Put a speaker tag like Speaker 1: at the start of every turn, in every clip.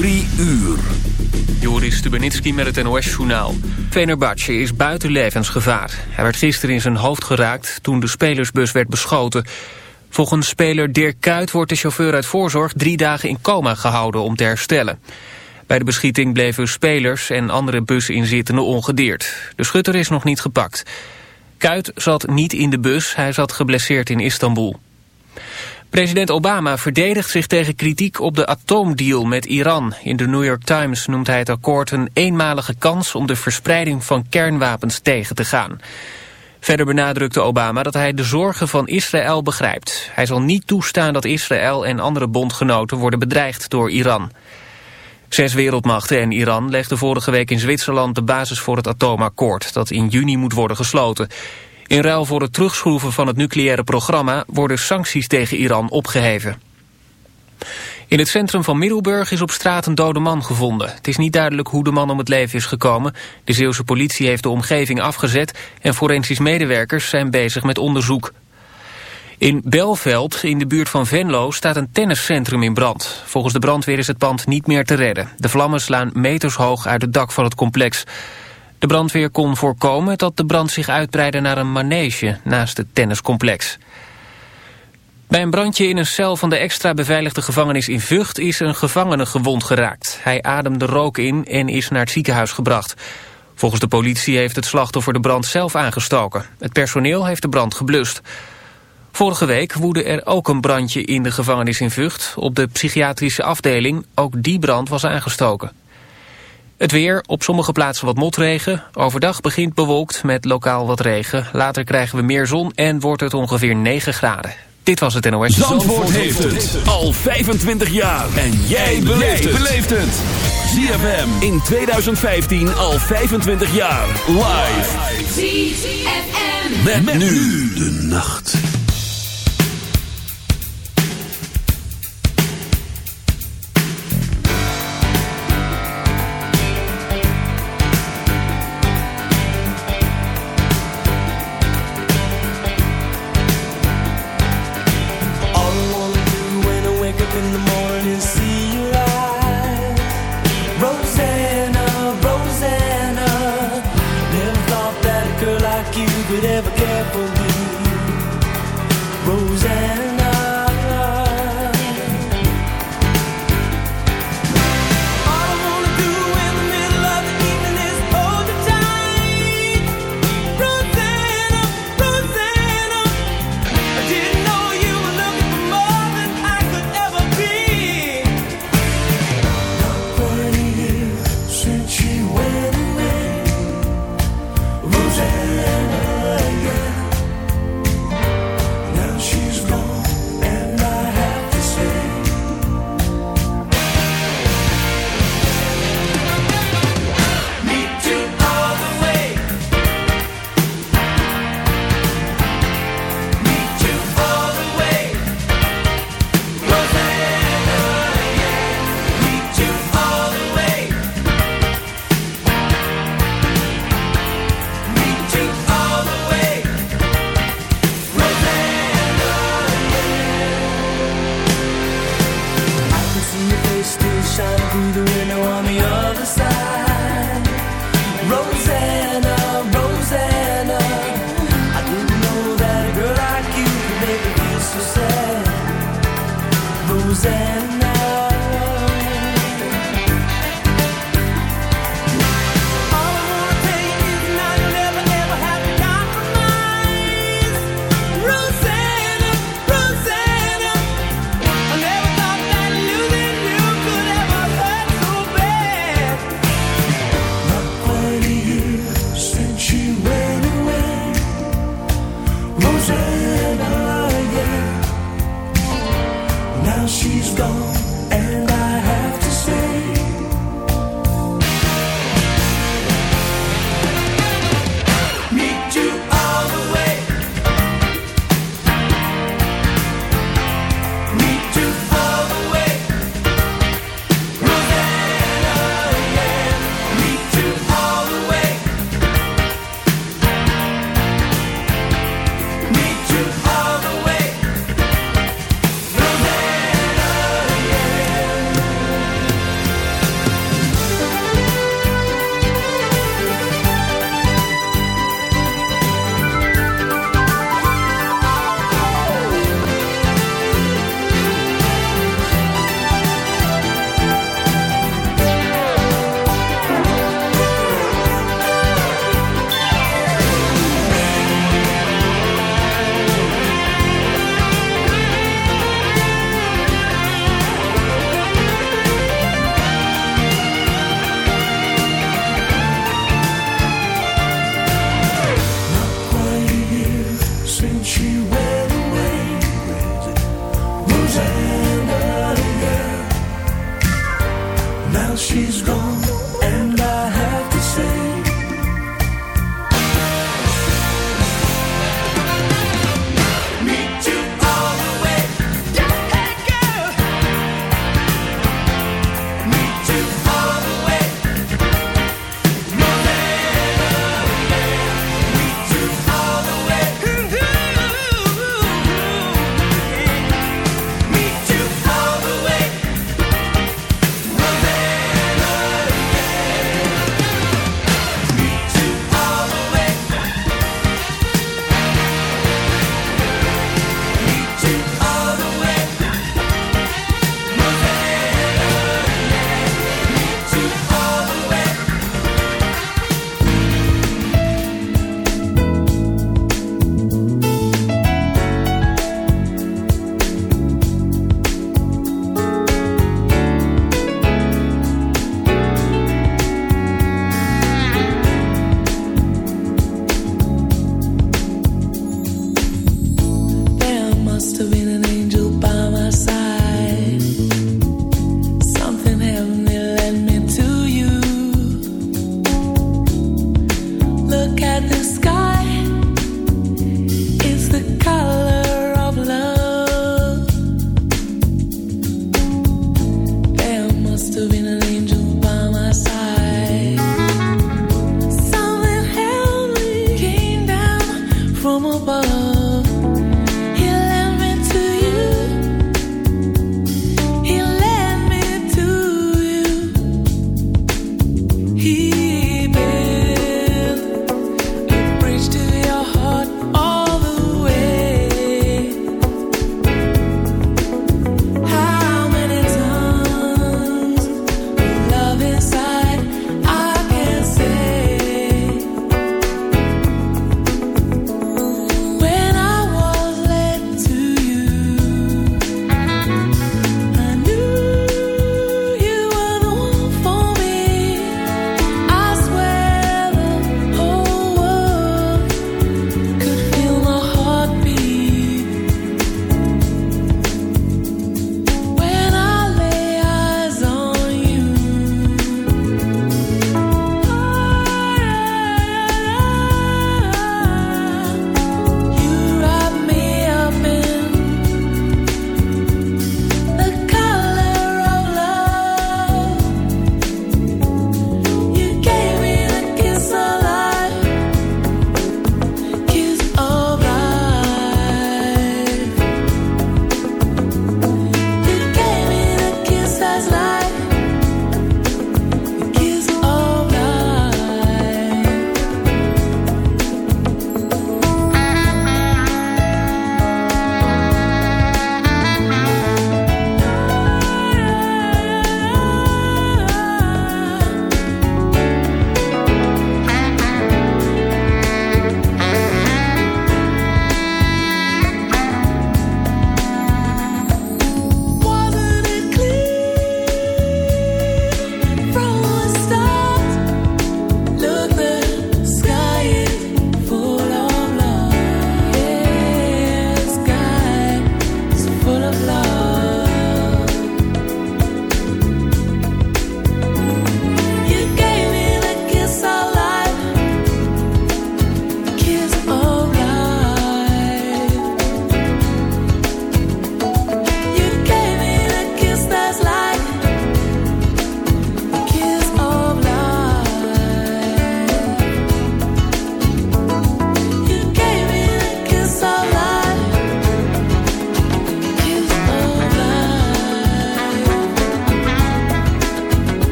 Speaker 1: Drie uur.
Speaker 2: Joris Stubenitski met het NOS-journaal. Venerbatje is buiten levensgevaar. Hij werd gisteren in zijn hoofd geraakt toen de spelersbus werd beschoten. Volgens speler Dirk Kuyt wordt de chauffeur uit voorzorg drie dagen in coma gehouden om te herstellen. Bij de beschieting bleven spelers en andere businzittenden ongedeerd. De schutter is nog niet gepakt. Kuyt zat niet in de bus, hij zat geblesseerd in Istanbul. President Obama verdedigt zich tegen kritiek op de atoomdeal met Iran. In de New York Times noemt hij het akkoord een eenmalige kans om de verspreiding van kernwapens tegen te gaan. Verder benadrukte Obama dat hij de zorgen van Israël begrijpt. Hij zal niet toestaan dat Israël en andere bondgenoten worden bedreigd door Iran. Zes wereldmachten en Iran legden vorige week in Zwitserland de basis voor het atoomakkoord dat in juni moet worden gesloten. In ruil voor het terugschroeven van het nucleaire programma worden sancties tegen Iran opgeheven. In het centrum van Middelburg is op straat een dode man gevonden. Het is niet duidelijk hoe de man om het leven is gekomen. De Zeeuwse politie heeft de omgeving afgezet en forensisch medewerkers zijn bezig met onderzoek. In Belveld, in de buurt van Venlo, staat een tenniscentrum in brand. Volgens de brandweer is het pand niet meer te redden. De vlammen slaan metershoog uit het dak van het complex. De brandweer kon voorkomen dat de brand zich uitbreidde naar een manege naast het tenniscomplex. Bij een brandje in een cel van de extra beveiligde gevangenis in Vught is een gevangene gewond geraakt. Hij ademde rook in en is naar het ziekenhuis gebracht. Volgens de politie heeft het slachtoffer de brand zelf aangestoken. Het personeel heeft de brand geblust. Vorige week woedde er ook een brandje in de gevangenis in Vught. Op de psychiatrische afdeling, ook die brand was aangestoken. Het weer, op sommige plaatsen wat motregen. Overdag begint bewolkt met lokaal wat regen. Later krijgen we meer zon en wordt het ongeveer 9 graden. Dit was het NOS.
Speaker 1: Zandvoort, Zandvoort heeft het al 25 jaar. En jij beleeft het. ZFM in 2015 al 25 jaar. Live.
Speaker 3: ZFM.
Speaker 1: Met, met nu de nacht. through
Speaker 4: the window on the other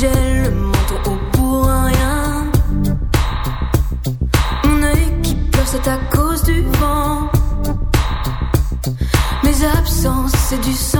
Speaker 4: gèle le menton au pour un rien. Mon œil qui pleure, c'est à cause du vent. Mes absences, c'est du
Speaker 5: sang.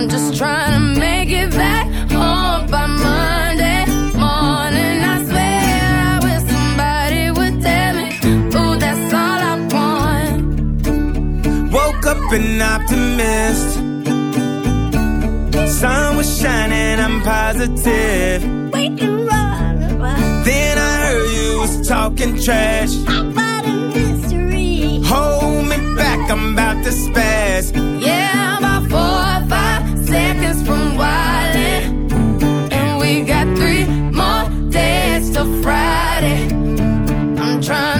Speaker 6: I'm
Speaker 7: just trying to make it back home by Monday morning. I swear I wish somebody would tell me, ooh, that's all I want.
Speaker 1: Woke up an optimist. Sun was shining, I'm positive. Then I heard you was talking trash. Hold me back, I'm about to spaz.
Speaker 7: Trying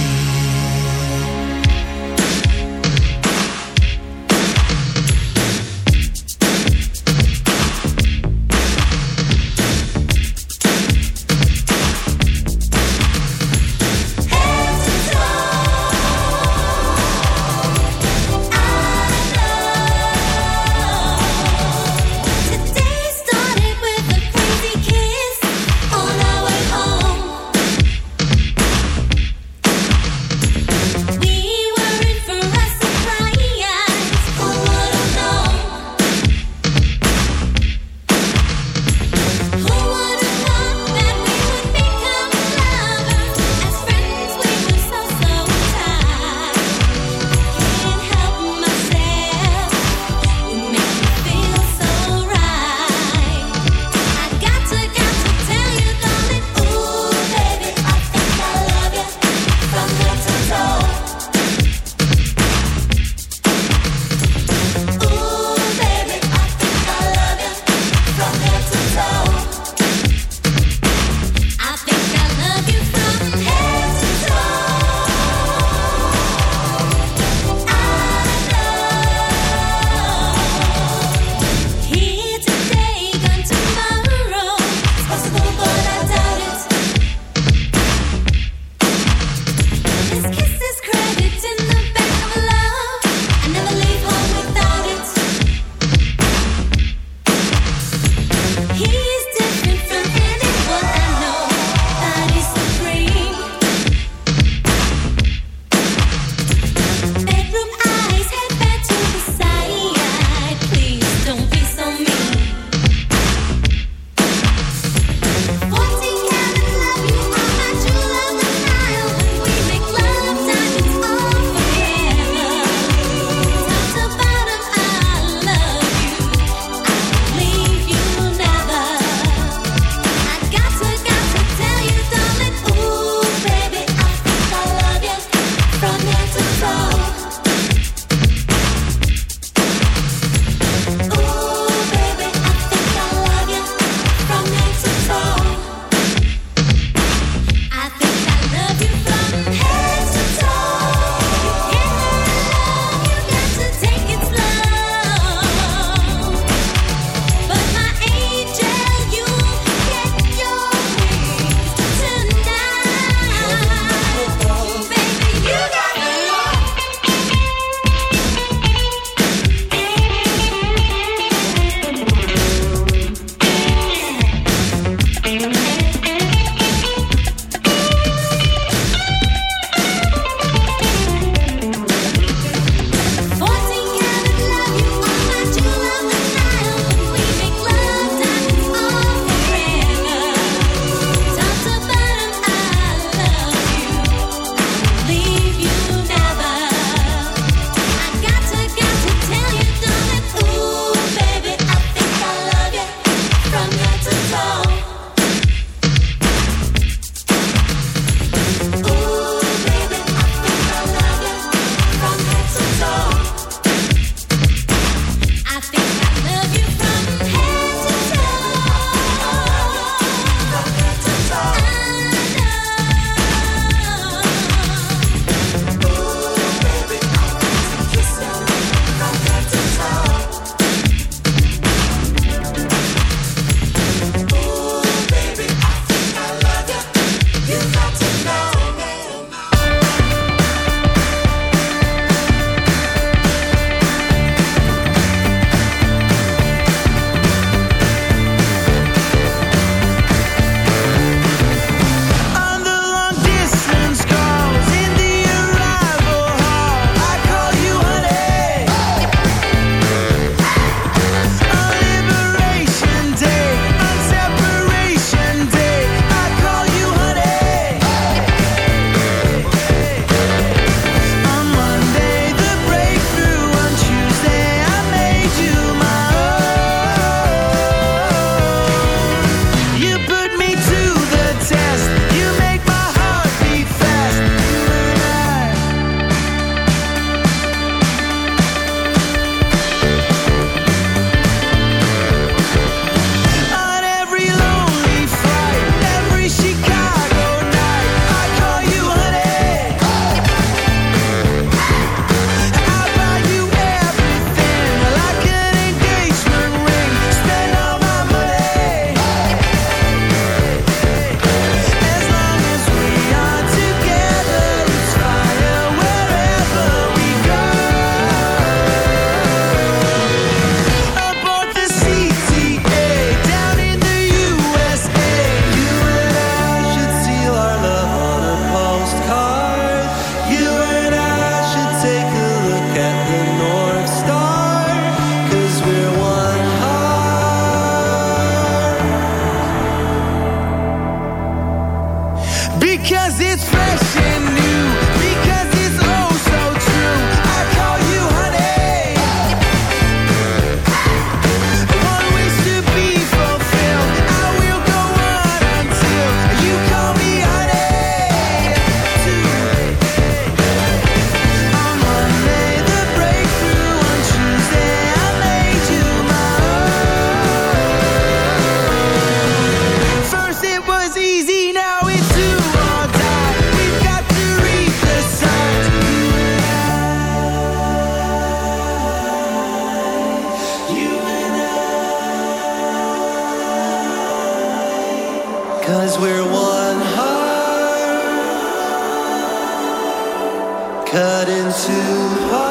Speaker 3: cut into